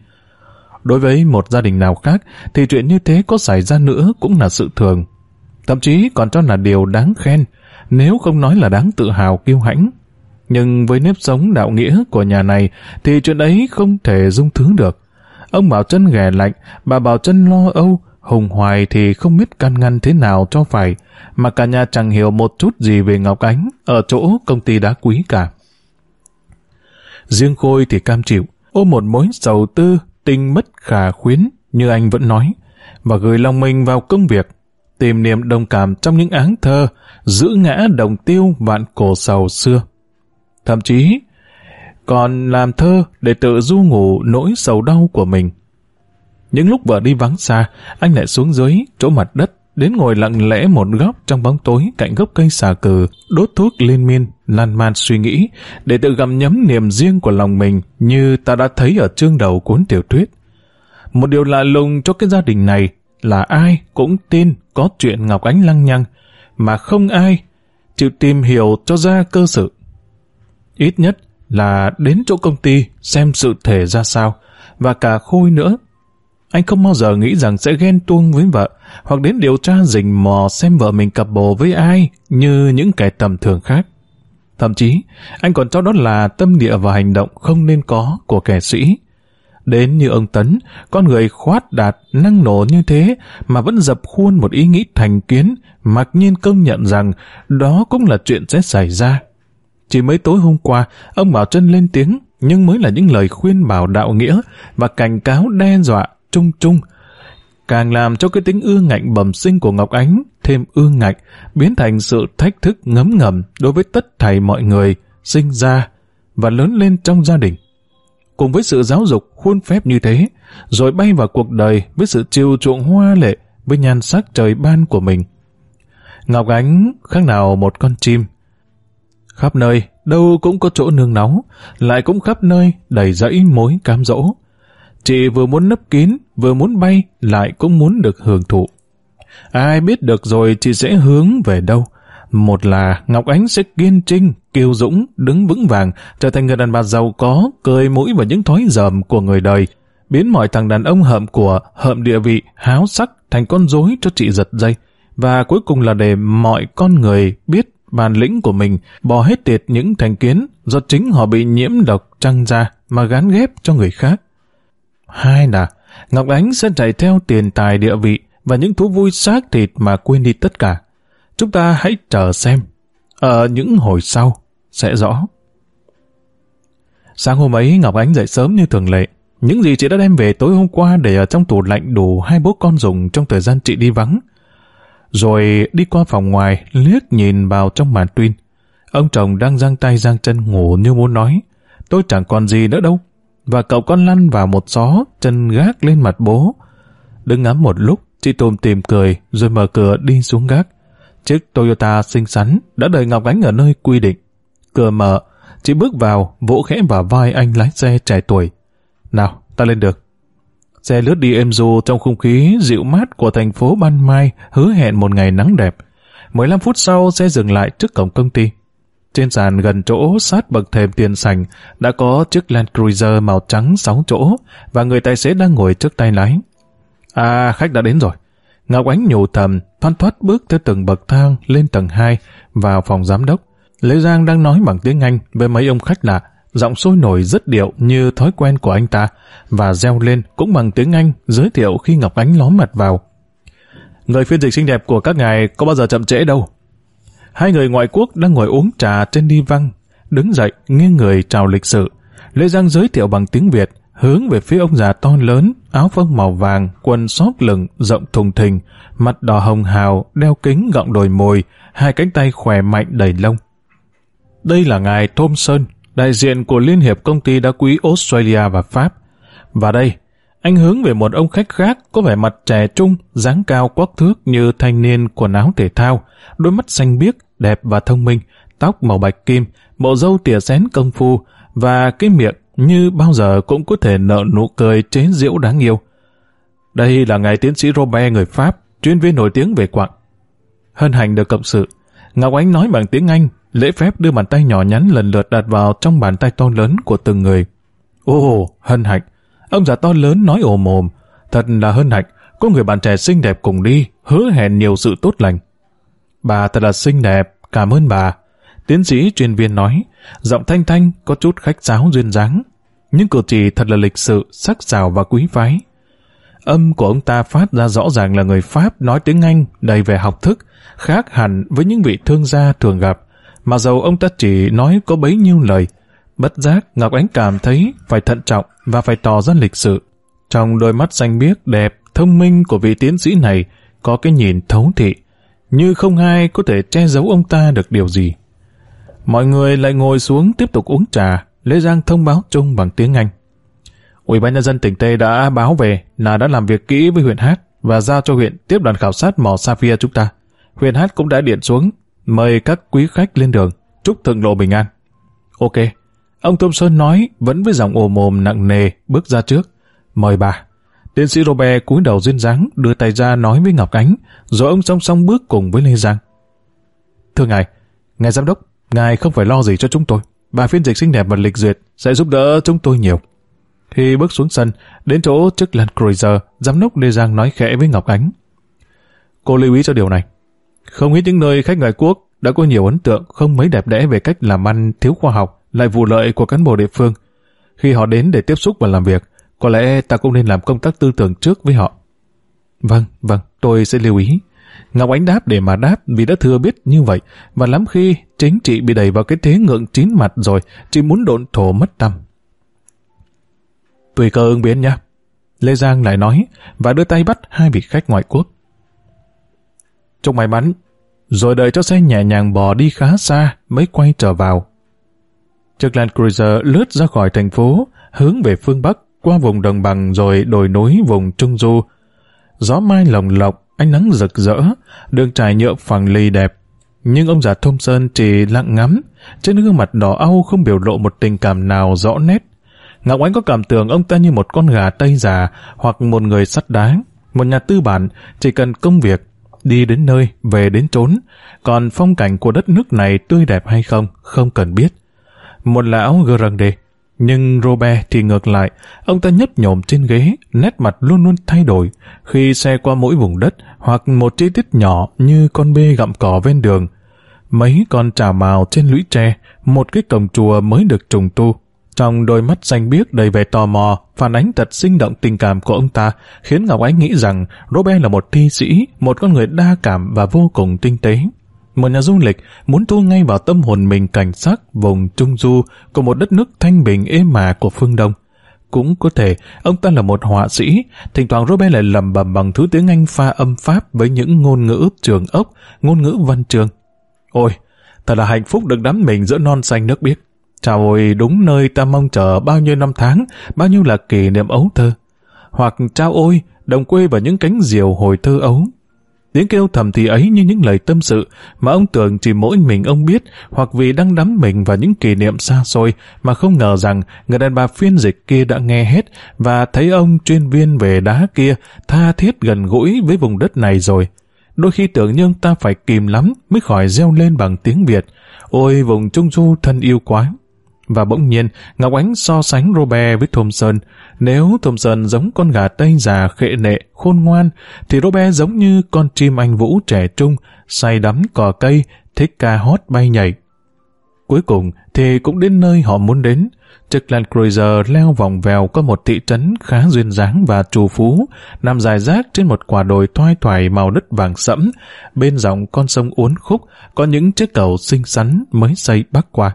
Đối với một gia đình nào khác, thì chuyện như thế có xảy ra nữa cũng là sự thường. Thậm chí còn cho là điều đáng khen, nếu không nói là đáng tự hào kiêu hãnh. Nhưng với nếp sống đạo nghĩa của nhà này, thì chuyện ấy không thể dung thứ được. Ông Bảo chân ghẻ lạnh, bà Bảo chân lo âu, Hùng Hoài thì không biết căn ngăn thế nào cho phải, mà cả nhà chẳng hiểu một chút gì về Ngọc Ánh ở chỗ công ty đá quý cả. Riêng Khôi thì cam chịu, ôm một mối sầu tư, tình mất khả khuyến, như anh vẫn nói, và gửi lòng mình vào công việc, tìm niềm đồng cảm trong những áng thơ, giữ ngã đồng tiêu vạn cổ sầu xưa. Thậm chí, còn làm thơ để tự du ngủ nỗi sầu đau của mình. Những lúc vợ đi vắng xa, anh lại xuống dưới, chỗ mặt đất, đến ngồi lặng lẽ một góc trong bóng tối cạnh gốc cây xà cừ, đốt thuốc liên miên, lan man suy nghĩ, để tự gặm nhấm niềm riêng của lòng mình như ta đã thấy ở chương đầu cuốn tiểu thuyết. Một điều lạ lùng cho cái gia đình này là ai cũng tin có chuyện Ngọc Ánh lăng nhăng, mà không ai chịu tìm hiểu cho ra cơ sự. Ít nhất là đến chỗ công ty xem sự thể ra sao, và cả Khôi nữa. Anh không bao giờ nghĩ rằng sẽ ghen tuông với vợ, hoặc đến điều tra rình mò xem vợ mình cặp bồ với ai như những kẻ tầm thường khác. Thậm chí, anh còn cho đó là tâm địa và hành động không nên có của kẻ sĩ. Đến như ông Tấn, con người khoát đạt, năng nổ như thế mà vẫn dập khuôn một ý nghĩ thành kiến, mặc nhiên công nhận rằng đó cũng là chuyện sẽ xảy ra. Chỉ mấy tối hôm qua, ông Bảo Trân lên tiếng, nhưng mới là những lời khuyên bảo đạo nghĩa và cảnh cáo đe dọa trung trung, càng làm cho cái tính ương ngạnh bẩm sinh của Ngọc Ánh thêm ương ngạnh, biến thành sự thách thức ngấm ngầm đối với tất thảy mọi người sinh ra và lớn lên trong gia đình. Cùng với sự giáo dục khuôn phép như thế, rồi bay vào cuộc đời với sự chiều chuộng hoa lệ với nhan sắc trời ban của mình. Ngọc Ánh khác nào một con chim. Khắp nơi, đâu cũng có chỗ nương náu, lại cũng khắp nơi đầy dẫy mối cám dỗ. Chị vừa muốn nấp kín, vừa muốn bay, lại cũng muốn được hưởng thụ. Ai biết được rồi chị sẽ hướng về đâu. Một là Ngọc Ánh sẽ kiên trinh, kiêu dũng, đứng vững vàng, trở thành người đàn bà giàu có, cười mũi vào những thói dởm của người đời, biến mọi thằng đàn ông hợm của, hợm địa vị, háo sắc thành con rối cho chị giật dây. Và cuối cùng là để mọi con người biết bản lĩnh của mình, bỏ hết tiệt những thành kiến do chính họ bị nhiễm độc trăng ra mà gán ghép cho người khác. Hai là, Ngọc Ánh sẽ chạy theo tiền tài địa vị và những thú vui xác thịt mà quên đi tất cả. Chúng ta hãy chờ xem. Ở những hồi sau, sẽ rõ. Sáng hôm ấy, Ngọc Ánh dậy sớm như thường lệ. Những gì chị đã đem về tối hôm qua để ở trong tủ lạnh đủ hai bố con dùng trong thời gian chị đi vắng. Rồi đi qua phòng ngoài, liếc nhìn vào trong màn tuyên. Ông chồng đang giang tay giang chân ngủ như muốn nói. Tôi chẳng còn gì nữa đâu và cậu con lăn vào một xó chân gác lên mặt bố. Đứng ngắm một lúc, chị Tùm tìm cười, rồi mở cửa đi xuống gác. Chiếc Toyota xinh xắn đã đợi Ngọc Ánh ở nơi quy định. Cửa mở, chị bước vào, vỗ khẽ vào vai anh lái xe trẻ tuổi. Nào, ta lên được. Xe lướt đi êm du trong không khí dịu mát của thành phố ban mai, hứa hẹn một ngày nắng đẹp. 15 phút sau, xe dừng lại trước cổng công ty. Trên sàn gần chỗ sát bậc thềm tiền sảnh đã có chiếc Land Cruiser màu trắng 6 chỗ và người tài xế đang ngồi trước tay lái. À, khách đã đến rồi. Ngọc Ánh nhủ thầm, thoăn thoát bước theo từng bậc thang lên tầng 2 vào phòng giám đốc. Lê Giang đang nói bằng tiếng Anh với mấy ông khách lạ, giọng sôi nổi rất điệu như thói quen của anh ta và reo lên cũng bằng tiếng Anh giới thiệu khi Ngọc Ánh ló mặt vào. Người phiên dịch xinh đẹp của các ngài có bao giờ chậm trễ đâu. Hai người ngoại quốc đang ngồi uống trà trên đi văng, đứng dậy, nghiêng người chào lịch sự. Lê Giang giới thiệu bằng tiếng Việt, hướng về phía ông già to lớn, áo phông màu vàng, quần xót lửng, rộng thùng thình, mặt đỏ hồng hào, đeo kính gọng đồi mồi, hai cánh tay khỏe mạnh đầy lông. Đây là ngài Thomson, đại diện của Liên hiệp công ty đá quý Australia và Pháp. Và đây, anh hướng về một ông khách khác có vẻ mặt trẻ trung, dáng cao quắc thước như thanh niên quần áo thể thao, đôi mắt xanh biếc, đẹp và thông minh, tóc màu bạch kim, bộ râu tỉa xén công phu và cái miệng như bao giờ cũng có thể nở nụ cười chế giễu đáng yêu. Đây là ngài tiến sĩ Robert người Pháp, chuyên viên nổi tiếng về quặng. Hân hạnh được cộng sự. Ngọc Ánh nói bằng tiếng Anh, lễ phép đưa bàn tay nhỏ nhắn lần lượt đặt vào trong bàn tay to lớn của từng người. Ồ, hân hạnh. Ông già to lớn nói ồ mồm. Thật là hân hạnh, có người bạn trẻ xinh đẹp cùng đi, hứa hẹn nhiều sự tốt lành. Bà thật là xinh đẹp, cảm ơn bà. Tiến sĩ chuyên viên nói, giọng thanh thanh có chút khách sáo duyên dáng. Nhưng cử chỉ thật là lịch sự, sắc sảo và quý phái. Âm của ông ta phát ra rõ ràng là người Pháp nói tiếng Anh đầy vẻ học thức, khác hẳn với những vị thương gia thường gặp. Mà dầu ông ta chỉ nói có bấy nhiêu lời, bất giác Ngọc Ánh cảm thấy phải thận trọng và phải tỏ ra lịch sự. Trong đôi mắt xanh biếc đẹp, thông minh của vị tiến sĩ này có cái nhìn thấu thị, như không ai có thể che giấu ông ta được điều gì. Mọi người lại ngồi xuống tiếp tục uống trà, Lê Giang thông báo chung bằng tiếng Anh. Ủy ban nhân dân tỉnh Tây đã báo về là đã làm việc kỹ với huyện Hát và giao cho huyện tiếp đoàn khảo sát mỏ Safia chúng ta. Huyện Hát cũng đã điện xuống, mời các quý khách lên đường, chúc thượng lộ bình an. Ok, ông Thompson nói vẫn với giọng ồ mồm nặng nề bước ra trước. Mời bà. Tiến sĩ Robert cúi đầu duyên dáng đưa tay ra nói với Ngọc Ánh, rồi ông song song bước cùng với Lê Giang. Thưa ngài, ngài giám đốc, ngài không phải lo gì cho chúng tôi. Bà phiên dịch xinh đẹp và lịch duyệt sẽ giúp đỡ chúng tôi nhiều. Khi bước xuống sân, đến chỗ trước Land Cruiser, giám đốc Lê Giang nói khẽ với Ngọc Ánh. Cô lưu ý cho điều này. Không ít những nơi khách ngoại quốc đã có nhiều ấn tượng không mấy đẹp đẽ về cách làm ăn thiếu khoa học, lại vụ lợi của cán bộ địa phương. Khi họ đến để tiếp xúc và làm việc, có lẽ ta cũng nên làm công tác tư tưởng trước với họ. Vâng, vâng, tôi sẽ lưu ý. Ngọc Ánh đáp để mà đáp vì đã thừa biết như vậy, và lắm khi chính chị bị đẩy vào cái thế ngượng chín mặt rồi, chị muốn độn thổ mất tâm. Tùy cơ ứng biến nha Lê Giang lại nói, và đưa tay bắt hai vị khách ngoại quốc. Chúc may mắn, rồi đợi cho xe nhẹ nhàng bò đi khá xa mới quay trở vào. Chiếc Land Cruiser lướt ra khỏi thành phố, hướng về phương Bắc, qua vùng đồng bằng rồi đồi núi vùng Trung Du. Gió mai lồng lộng, ánh nắng rực rỡ, đường trải nhựa phẳng lì đẹp. Nhưng ông già Thông Sơn chỉ lặng ngắm, trên gương mặt đỏ au không biểu lộ một tình cảm nào rõ nét. Ngọc Ánh có cảm tưởng ông ta như một con gà tây già hoặc một người sắt đá, một nhà tư bản chỉ cần công việc, đi đến nơi, về đến trốn. Còn phong cảnh của đất nước này tươi đẹp hay không, không cần biết. Một lão Grande, nhưng Robert thì ngược lại, ông ta nhấp nhổm trên ghế, nét mặt luôn luôn thay đổi khi xe qua mỗi vùng đất hoặc một chi tiết nhỏ như con bê gặm cỏ ven đường. Mấy con trà màu trên lũy tre, một cái cổng chùa mới được trùng tu, trong đôi mắt xanh biếc đầy vẻ tò mò, phản ánh thật sinh động tình cảm của ông ta, khiến Ngọc Ánh nghĩ rằng Robert là một thi sĩ, một con người đa cảm và vô cùng tinh tế. Một nhà du lịch muốn thu ngay vào tâm hồn mình cảnh sắc vùng Trung Du của một đất nước thanh bình êm mà của phương Đông. Cũng có thể ông ta là một họa sĩ, thỉnh thoảng Robert lại lầm bầm bằng thứ tiếng Anh pha âm Pháp với những ngôn ngữ trường ốc, ngôn ngữ văn trường. Ôi, thật là hạnh phúc được đắm mình giữa non xanh nước biếc. Chào ôi, đúng nơi ta mong chờ bao nhiêu năm tháng, bao nhiêu là kỷ niệm ấu thơ. Hoặc trao ôi, đồng quê và những cánh diều hồi thơ ấu. Tiếng kêu thầm thì ấy như những lời tâm sự mà ông tưởng chỉ mỗi mình ông biết, hoặc vì đang đắm mình vào những kỷ niệm xa xôi mà không ngờ rằng người đàn bà phiên dịch kia đã nghe hết và thấy ông chuyên viên về đá kia tha thiết gần gũi với vùng đất này rồi. Đôi khi tưởng như ông ta phải kìm lắm mới khỏi reo lên bằng tiếng Việt. Ôi, vùng Trung Du thân yêu quá! Và bỗng nhiên, Ngọc Ánh so sánh Robert với Thompson. Nếu Thompson giống con gà tây già khệ nệ, khôn ngoan, thì Robert giống như con chim anh vũ trẻ trung, say đắm cỏ cây, thích ca hót bay nhảy. Cuối cùng thì cũng đến nơi họ muốn đến. Chiếc Land Cruiser leo vòng vèo qua một thị trấn khá duyên dáng và trù phú, nằm dài rác trên một quả đồi thoai thoải màu đất vàng sẫm, bên dòng con sông uốn khúc có những chiếc cầu xinh xắn mới xây bắc qua.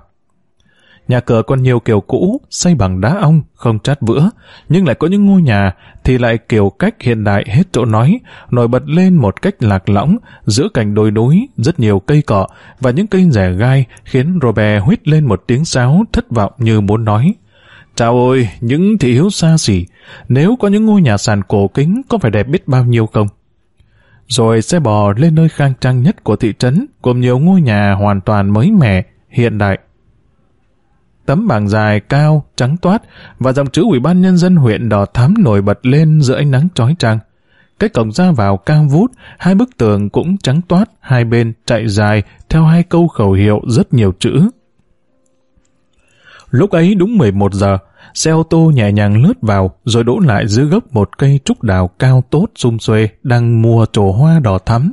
Nhà cửa còn nhiều kiểu cũ, xây bằng đá ong, không chát vữa, nhưng lại có những ngôi nhà thì lại kiểu cách hiện đại hết chỗ nói, nổi bật lên một cách lạc lõng, giữa cảnh đồi núi, rất nhiều cây cọ và những cây rẻ gai khiến Robert huýt lên một tiếng sáo thất vọng như muốn nói. Chào ôi, những thị hiếu xa xỉ, nếu có những ngôi nhà sàn cổ kính có phải đẹp biết bao nhiêu không? Rồi xe bò lên nơi khang trang nhất của thị trấn, gồm nhiều ngôi nhà hoàn toàn mới mẻ, hiện đại. Tấm bảng dài, cao, trắng toát và dòng chữ Ủy ban Nhân dân huyện đỏ thắm nổi bật lên giữa ánh nắng chói chang. Cái cổng ra vào cao vút, hai bức tường cũng trắng toát, hai bên chạy dài theo hai câu khẩu hiệu rất nhiều chữ. Lúc ấy đúng 11 giờ, xe ô tô nhẹ nhàng lướt vào rồi đỗ lại dưới gốc một cây trúc đào cao tốt xum xuê đang mùa trổ hoa đỏ thắm.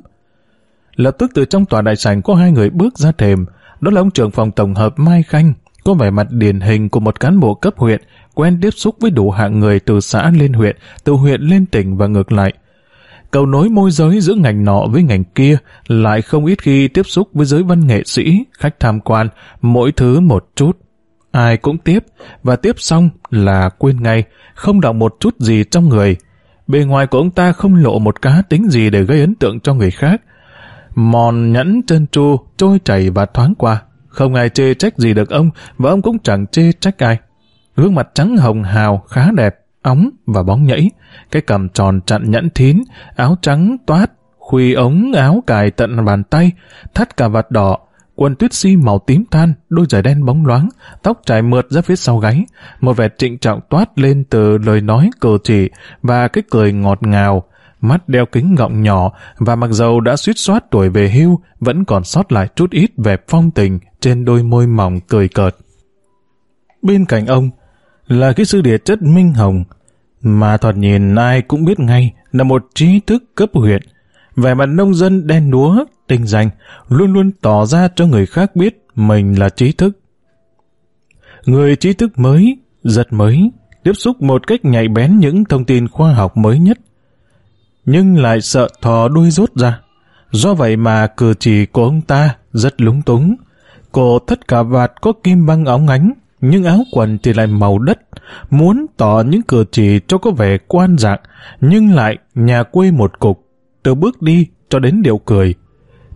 Lập tức từ trong tòa đại sảnh có hai người bước ra thềm, đó là ông trưởng phòng tổng hợp Mai Khanh có vẻ mặt điển hình của một cán bộ cấp huyện, quen tiếp xúc với đủ hạng người từ xã lên huyện, từ huyện lên tỉnh và ngược lại. Cầu nối môi giới giữa ngành nọ với ngành kia lại không ít khi tiếp xúc với giới văn nghệ sĩ, khách tham quan, mỗi thứ một chút. Ai cũng tiếp, và tiếp xong là quên ngay, không đọng một chút gì trong người. Bề ngoài của ông ta không lộ một cá tính gì để gây ấn tượng cho người khác. Mòn nhẫn chân tru, trôi chảy và thoáng qua. Không ai chê trách gì được ông, và ông cũng chẳng chê trách ai. Gương mặt trắng hồng hào, khá đẹp, óng và bóng nhảy. Cái cầm tròn chặn nhẫn thín, áo trắng toát, khuy ống áo cài tận bàn tay, thắt cà vạt đỏ, quần tuyết si màu tím than, đôi giày đen bóng loáng, tóc trải mượt ra phía sau gáy, một vẻ trịnh trọng toát lên từ lời nói cờ chỉ và cái cười ngọt ngào, mắt đeo kính gọng nhỏ và mặc dầu đã suýt soát tuổi về hưu, vẫn còn sót lại chút ít vẻ phong tình trên đôi môi mỏng cười cợt. Bên cạnh ông, là kỹ sư địa chất Minh Hồng, mà thoạt nhìn ai cũng biết ngay là một trí thức cấp huyện. Vẻ mặt nông dân đen đúa, tinh danh, luôn luôn tỏ ra cho người khác biết mình là trí thức. Người trí thức mới, giật mới, tiếp xúc một cách nhạy bén những thông tin khoa học mới nhất, nhưng lại sợ thò đuôi rút ra. Do vậy mà cử chỉ của ông ta rất lúng túng. Cổ thất cả vạt có kim băng óng ánh, nhưng áo quần thì lại màu đất, muốn tỏ những cử chỉ cho có vẻ quan dạng, nhưng lại nhà quê một cục, từ bước đi cho đến điệu cười.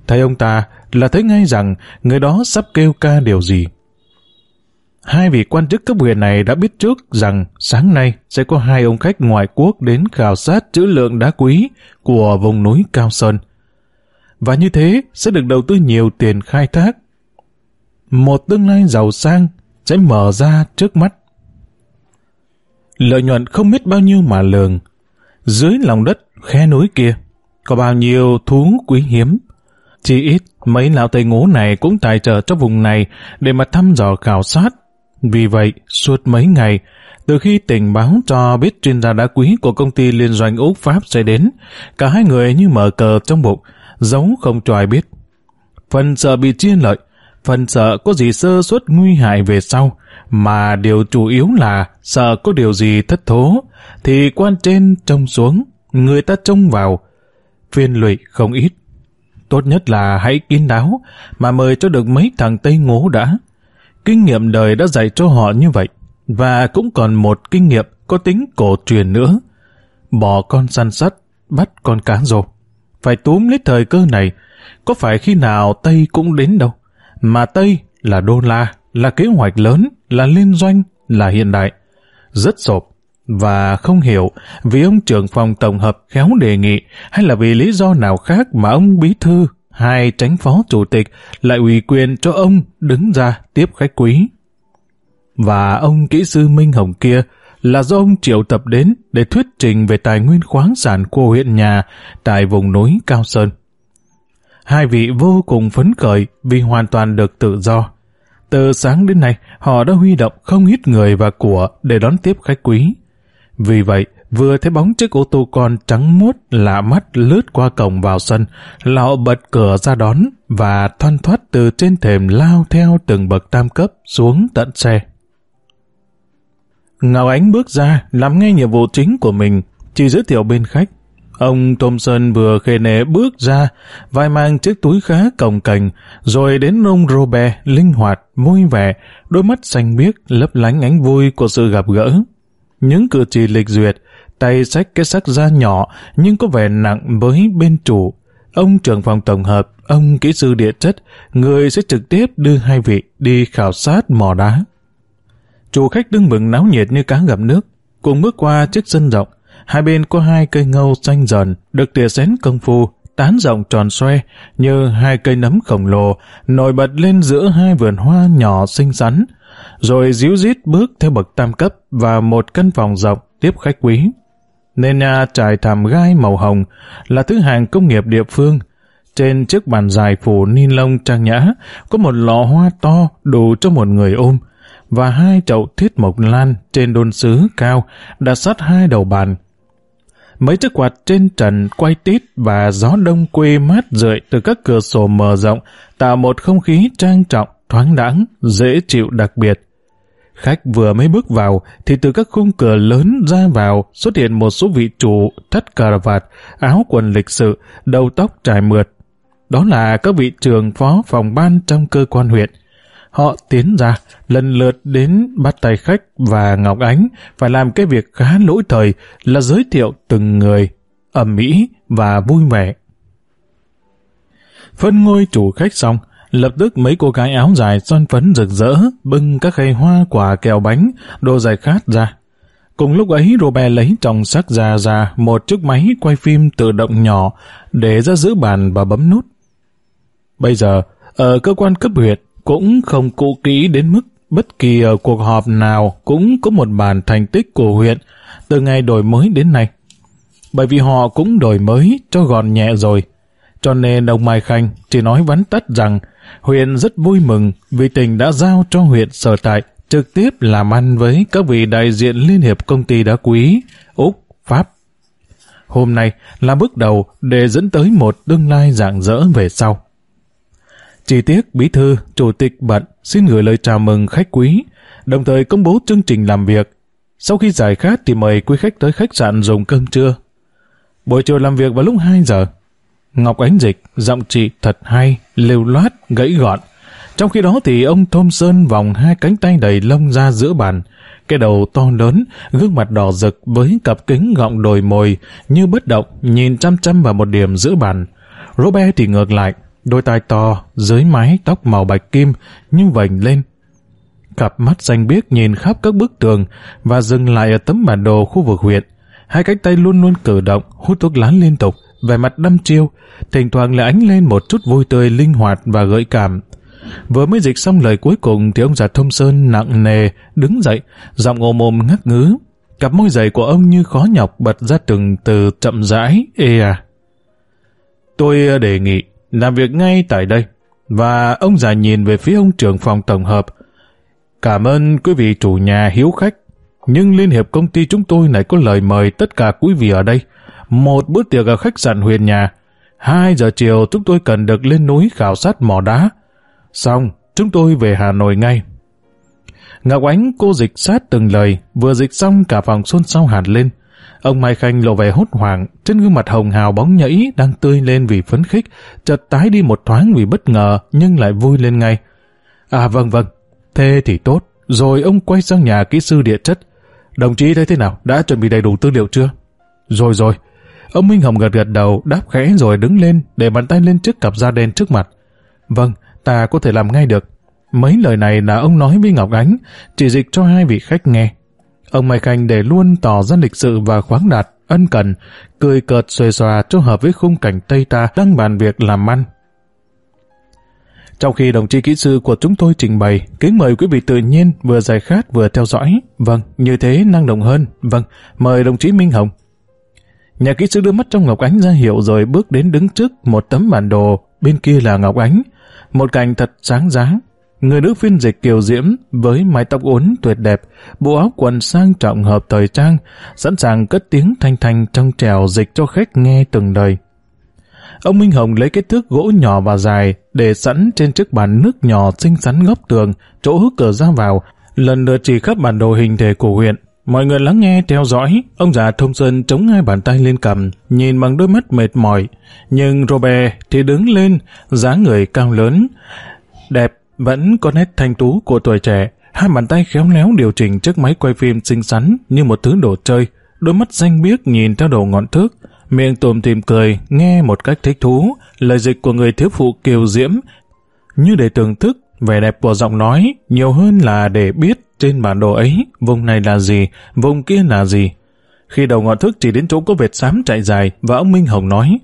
Thấy ông ta là thấy ngay rằng người đó sắp kêu ca điều gì. Hai vị quan chức cấp huyện này đã biết trước rằng sáng nay sẽ có hai ông khách ngoại quốc đến khảo sát trữ lượng đá quý của vùng núi Cao Sơn. Và như thế sẽ được đầu tư nhiều tiền khai thác. Một tương lai giàu sang sẽ mở ra trước mắt. Lợi nhuận không biết bao nhiêu mà lường. Dưới lòng đất khe núi kia có bao nhiêu thú quý hiếm. Chỉ ít mấy lão tây ngố này cũng tài trợ cho vùng này để mà thăm dò khảo sát vì vậy, suốt mấy ngày, từ khi tình báo cho biết chuyên gia đá quý của công ty liên doanh Úc Pháp sẽ đến, cả hai người như mở cờ trong bụng, giấu không cho ai biết. Phần sợ bị chia lợi, phần sợ có gì sơ suất nguy hại về sau, mà điều chủ yếu là sợ có điều gì thất thố, thì quan trên trông xuống, người ta trông vào, phiên lụy không ít. Tốt nhất là hãy kín đáo, mà mời cho được mấy thằng Tây ngố đã, Kinh nghiệm đời đã dạy cho họ như vậy, và cũng còn một kinh nghiệm có tính cổ truyền nữa. Bỏ con săn sắt, bắt con cá rô. Phải túm lấy thời cơ này, có phải khi nào Tây cũng đến đâu. Mà Tây là đô la, là kế hoạch lớn, là liên doanh, là hiện đại. Rất sộp, và không hiểu vì ông trưởng phòng tổng hợp khéo đề nghị hay là vì lý do nào khác mà ông bí thư hai tránh phó chủ tịch lại ủy quyền cho ông đứng ra tiếp khách quý. Và ông kỹ sư Minh Hồng kia là do ông triệu tập đến để thuyết trình về tài nguyên khoáng sản của huyện nhà tại vùng núi Cao Sơn. Hai vị vô cùng phấn khởi vì hoàn toàn được tự do. Từ sáng đến nay, họ đã huy động không ít người và của để đón tiếp khách quý. Vì vậy, vừa thấy bóng chiếc ô tô con trắng muốt lạ mắt lướt qua cổng vào sân, lão bật cửa ra đón và thoăn thoát từ trên thềm lao theo từng bậc tam cấp xuống tận xe. Ngào Ánh bước ra làm ngay nhiệm vụ chính của mình, chỉ giới thiệu bên khách. Ông Thompson vừa khề nề bước ra, vai mang chiếc túi khá cồng cành, rồi đến ông Robert linh hoạt, vui vẻ, đôi mắt xanh biếc lấp lánh ánh vui của sự gặp gỡ. Những cử chỉ lịch duyệt, tay xách cái sắc da nhỏ nhưng có vẻ nặng với bên chủ. Ông trưởng phòng tổng hợp, ông kỹ sư địa chất, người sẽ trực tiếp đưa hai vị đi khảo sát mỏ đá. Chủ khách đứng mừng náo nhiệt như cá gặp nước, cùng bước qua chiếc sân rộng. Hai bên có hai cây ngâu xanh dần, được tỉa xén công phu, tán rộng tròn xoe như hai cây nấm khổng lồ nổi bật lên giữa hai vườn hoa nhỏ xinh xắn, rồi díu dít bước theo bậc tam cấp và một căn phòng rộng tiếp khách quý. Nền nhà trải thảm gai màu hồng là thứ hàng công nghiệp địa phương. Trên chiếc bàn dài phủ ni lông trang nhã có một lọ hoa to đủ cho một người ôm và hai chậu thiết mộc lan trên đôn sứ cao đặt sát hai đầu bàn. Mấy chiếc quạt trên trần quay tít và gió đông quê mát rượi từ các cửa sổ mở rộng tạo một không khí trang trọng, thoáng đãng, dễ chịu đặc biệt. Khách vừa mới bước vào thì từ các khung cửa lớn ra vào xuất hiện một số vị chủ thắt cà vạt, áo quần lịch sự, đầu tóc trải mượt. Đó là các vị trường phó phòng ban trong cơ quan huyện. Họ tiến ra, lần lượt đến bắt tay khách và Ngọc Ánh phải làm cái việc khá lỗi thời là giới thiệu từng người, ẩm mỹ và vui vẻ. Phân ngôi chủ khách xong, Lập tức mấy cô gái áo dài son phấn rực rỡ, bưng các khay hoa quả kẹo bánh, đồ giải khát ra. Cùng lúc ấy Robert lấy trong sắc ra ra một chiếc máy quay phim tự động nhỏ để ra giữ bàn và bấm nút. Bây giờ, ở cơ quan cấp huyện cũng không cụ kỹ đến mức bất kỳ ở cuộc họp nào cũng có một bản thành tích của huyện từ ngày đổi mới đến nay. Bởi vì họ cũng đổi mới cho gọn nhẹ rồi. Cho nên ông Mai Khanh chỉ nói vắn tắt rằng huyện rất vui mừng vì tỉnh đã giao cho huyện sở tại trực tiếp làm ăn với các vị đại diện Liên hiệp công ty đá quý, Úc, Pháp. Hôm nay là bước đầu để dẫn tới một tương lai rạng rỡ về sau. Chỉ tiếc bí thư, chủ tịch bận xin gửi lời chào mừng khách quý, đồng thời công bố chương trình làm việc. Sau khi giải khát thì mời quý khách tới khách sạn dùng cơm trưa. Buổi chiều làm việc vào lúc 2 giờ. Ngọc Ánh Dịch, giọng chị thật hay, lều loát, gãy gọn. Trong khi đó thì ông Thôm Sơn vòng hai cánh tay đầy lông ra giữa bàn, cái đầu to lớn, gương mặt đỏ rực với cặp kính gọng đồi mồi như bất động nhìn chăm chăm vào một điểm giữa bàn. Robert thì ngược lại, đôi tai to, dưới mái tóc màu bạch kim, nhưng vành lên. Cặp mắt xanh biếc nhìn khắp các bức tường và dừng lại ở tấm bản đồ khu vực huyện. Hai cánh tay luôn luôn cử động, hút thuốc lá liên tục, vẻ mặt đăm chiêu, thỉnh thoảng lại ánh lên một chút vui tươi linh hoạt và gợi cảm. Vừa mới dịch xong lời cuối cùng thì ông già thông sơn nặng nề, đứng dậy, giọng ồm ồm ngắc ngứ. Cặp môi dày của ông như khó nhọc bật ra từng từ chậm rãi, ê à. Tôi đề nghị làm việc ngay tại đây. Và ông già nhìn về phía ông trưởng phòng tổng hợp. Cảm ơn quý vị chủ nhà hiếu khách. Nhưng Liên hiệp công ty chúng tôi lại có lời mời tất cả quý vị ở đây. Một bữa tiệc ở khách sạn huyền nhà. Hai giờ chiều chúng tôi cần được lên núi khảo sát mỏ đá. Xong, chúng tôi về Hà Nội ngay. Ngọc Ánh cô dịch sát từng lời, vừa dịch xong cả phòng xôn xao hẳn lên. Ông Mai Khanh lộ vẻ hốt hoảng, trên gương mặt hồng hào bóng nhảy đang tươi lên vì phấn khích, chợt tái đi một thoáng vì bất ngờ nhưng lại vui lên ngay. À vâng vâng, thế thì tốt. Rồi ông quay sang nhà kỹ sư địa chất. Đồng chí thấy thế nào? Đã chuẩn bị đầy đủ tư liệu chưa? Rồi rồi. Ông Minh Hồng gật gật đầu, đáp khẽ rồi đứng lên, để bàn tay lên trước cặp da đen trước mặt. Vâng, ta có thể làm ngay được. Mấy lời này là ông nói với Ngọc Ánh, chỉ dịch cho hai vị khách nghe. Ông Mai Khanh để luôn tỏ ra lịch sự và khoáng đạt, ân cần, cười cợt xuề xòa cho hợp với khung cảnh Tây ta đang bàn việc làm ăn. Trong khi đồng chí kỹ sư của chúng tôi trình bày, kính mời quý vị tự nhiên vừa giải khát vừa theo dõi. Vâng, như thế năng động hơn. Vâng, mời đồng chí Minh Hồng. Nhà kỹ sư đưa mắt trong Ngọc Ánh ra hiệu rồi bước đến đứng trước một tấm bản đồ, bên kia là Ngọc Ánh. Một cảnh thật sáng dáng, Người nữ phiên dịch kiều diễm với mái tóc uốn tuyệt đẹp, bộ áo quần sang trọng hợp thời trang, sẵn sàng cất tiếng thanh thanh trong trèo dịch cho khách nghe từng đời. Ông Minh Hồng lấy cái thước gỗ nhỏ và dài để sẵn trên chiếc bàn nước nhỏ xinh xắn góc tường, chỗ hút cửa ra vào, lần lượt chỉ khắp bản đồ hình thể của huyện. Mọi người lắng nghe theo dõi, ông già thông sơn chống hai bàn tay lên cầm, nhìn bằng đôi mắt mệt mỏi. Nhưng Robert thì đứng lên, dáng người cao lớn, đẹp vẫn có nét thanh tú của tuổi trẻ, hai bàn tay khéo léo điều chỉnh chiếc máy quay phim xinh xắn như một thứ đồ chơi, đôi mắt xanh biếc nhìn theo đầu ngọn thước, miệng tùm tìm cười, nghe một cách thích thú, lời dịch của người thiếu phụ kiều diễm, như để tưởng thức vẻ đẹp của giọng nói nhiều hơn là để biết trên bản đồ ấy vùng này là gì, vùng kia là gì. Khi đầu ngọn thước chỉ đến chỗ có vệt xám chạy dài và ông Minh Hồng nói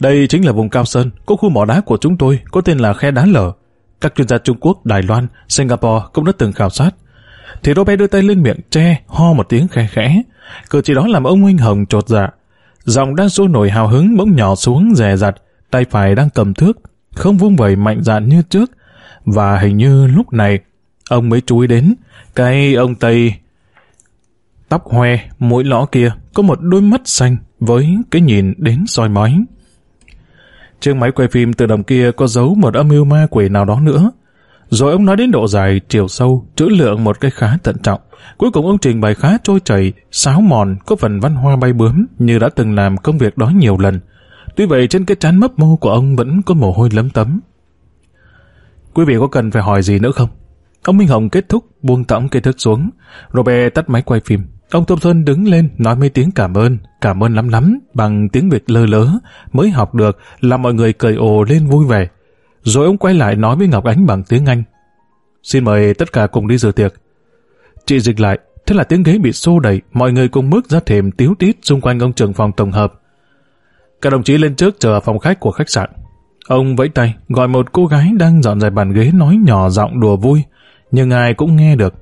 đây chính là vùng Cao Sơn, có khu mỏ đá của chúng tôi, có tên là Khe Đá Lở. Các chuyên gia Trung Quốc, Đài Loan, Singapore cũng đã từng khảo sát. Thì Robert đưa tay lên miệng che, ho một tiếng khẽ khẽ. Cử chỉ đó làm ông Minh Hồng trột dạ. Giọng đang sôi nổi hào hứng bỗng nhỏ xuống dè rặt, tay phải đang cầm thước, không vung vẩy mạnh dạn như trước. Và hình như lúc này, ông mới chú ý đến, cái ông Tây tóc hoe, mũi lõ kia có một đôi mắt xanh với cái nhìn đến soi mói chiếc máy quay phim tự động kia có giấu một âm mưu ma quỷ nào đó nữa. Rồi ông nói đến độ dài, chiều sâu, chữ lượng một cái khá tận trọng. Cuối cùng ông trình bày khá trôi chảy, sáo mòn, có phần văn hoa bay bướm như đã từng làm công việc đó nhiều lần. Tuy vậy trên cái trán mấp mô của ông vẫn có mồ hôi lấm tấm. Quý vị có cần phải hỏi gì nữa không? Ông Minh Hồng kết thúc buông tõng cây thước xuống. Robert tắt máy quay phim. Ông Tom Xuân đứng lên nói mấy tiếng cảm ơn, cảm ơn lắm lắm, bằng tiếng Việt lơ lớ, mới học được, làm mọi người cười ồ lên vui vẻ. Rồi ông quay lại nói với Ngọc Ánh bằng tiếng Anh. Xin mời tất cả cùng đi dự tiệc. Chị dịch lại, thế là tiếng ghế bị xô đẩy, mọi người cùng bước ra thềm tiếu tít xung quanh ông trưởng phòng tổng hợp. Các đồng chí lên trước chờ ở phòng khách của khách sạn. Ông vẫy tay, gọi một cô gái đang dọn dẹp bàn ghế nói nhỏ giọng đùa vui, nhưng ai cũng nghe được.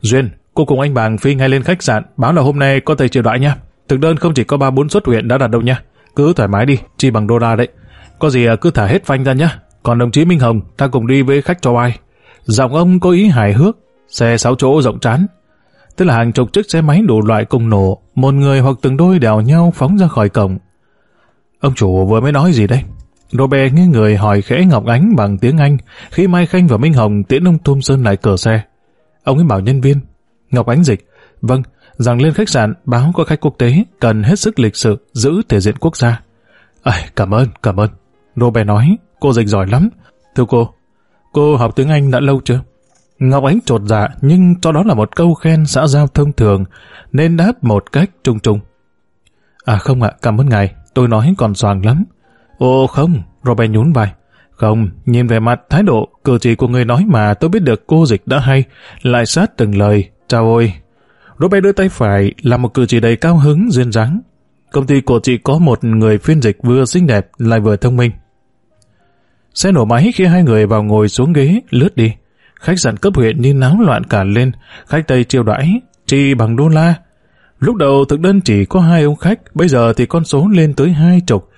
Duyên, Cô cùng anh Bàng phi ngay lên khách sạn, báo là hôm nay có thầy triều đại nha. Thực đơn không chỉ có 3-4 suất huyện đã đặt đâu nha. Cứ thoải mái đi, chi bằng đô la đấy. Có gì à, cứ thả hết phanh ra nhá. Còn đồng chí Minh Hồng, ta cùng đi với khách cho ai. Giọng ông có ý hài hước, Xe 6 chỗ rộng trán. Tức là hàng chục chiếc xe máy đủ loại cùng nổ, một người hoặc từng đôi đèo nhau phóng ra khỏi cổng. Ông chủ vừa mới nói gì đây? Robert nghe người hỏi khẽ Ngọc Ánh bằng tiếng Anh khi Mai Khanh và Minh Hồng tiễn ông Thôm Sơn lại cửa xe. Ông ấy bảo nhân viên. Ngọc Ánh dịch. Vâng, rằng lên khách sạn báo có khách quốc tế cần hết sức lịch sự giữ thể diện quốc gia. À, cảm ơn, cảm ơn. Robert nói, cô dịch giỏi lắm. Thưa cô, cô học tiếng Anh đã lâu chưa? Ngọc Ánh trột dạ nhưng cho đó là một câu khen xã giao thông thường nên đáp một cách trung trung. À không ạ, cảm ơn ngài, tôi nói còn soàng lắm. Ồ không, Robert nhún vai. Không, nhìn về mặt thái độ, cử chỉ của người nói mà tôi biết được cô dịch đã hay, lại sát từng lời. Chào ôi. Robert đưa tay phải làm một cử chỉ đầy cao hứng, duyên dáng. Công ty của chị có một người phiên dịch vừa xinh đẹp lại vừa thông minh. Xe nổ máy khi hai người vào ngồi xuống ghế, lướt đi. Khách sạn cấp huyện như náo loạn cả lên, khách Tây chiêu đãi, chi bằng đô la. Lúc đầu thực đơn chỉ có hai ông khách, bây giờ thì con số lên tới hai chục.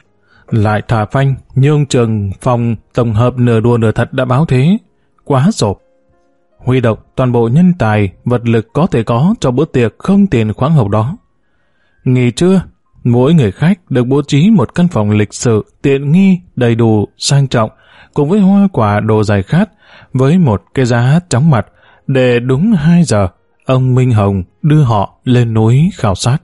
Lại thả phanh, nhưng trường phòng tổng hợp nửa đùa nửa thật đã báo thế. Quá sộp. Huy động toàn bộ nhân tài, vật lực có thể có cho bữa tiệc không tiền khoáng hậu đó. Nghỉ trưa, mỗi người khách được bố trí một căn phòng lịch sự, tiện nghi, đầy đủ, sang trọng, cùng với hoa quả đồ dài khát, với một cái giá chóng mặt, để đúng 2 giờ, ông Minh Hồng đưa họ lên núi khảo sát.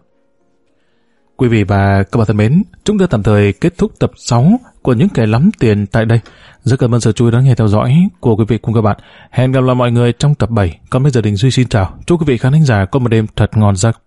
Quý vị và các bạn thân mến, chúng ta tạm thời kết thúc tập 6 của những kẻ lắm tiền tại đây. Rất cảm ơn sự chú ý lắng nghe theo dõi của quý vị cùng các bạn. Hẹn gặp lại mọi người trong tập 7. Còn bây giờ Đình Duy xin chào. Chúc quý vị khán thính giả có một đêm thật ngon giấc.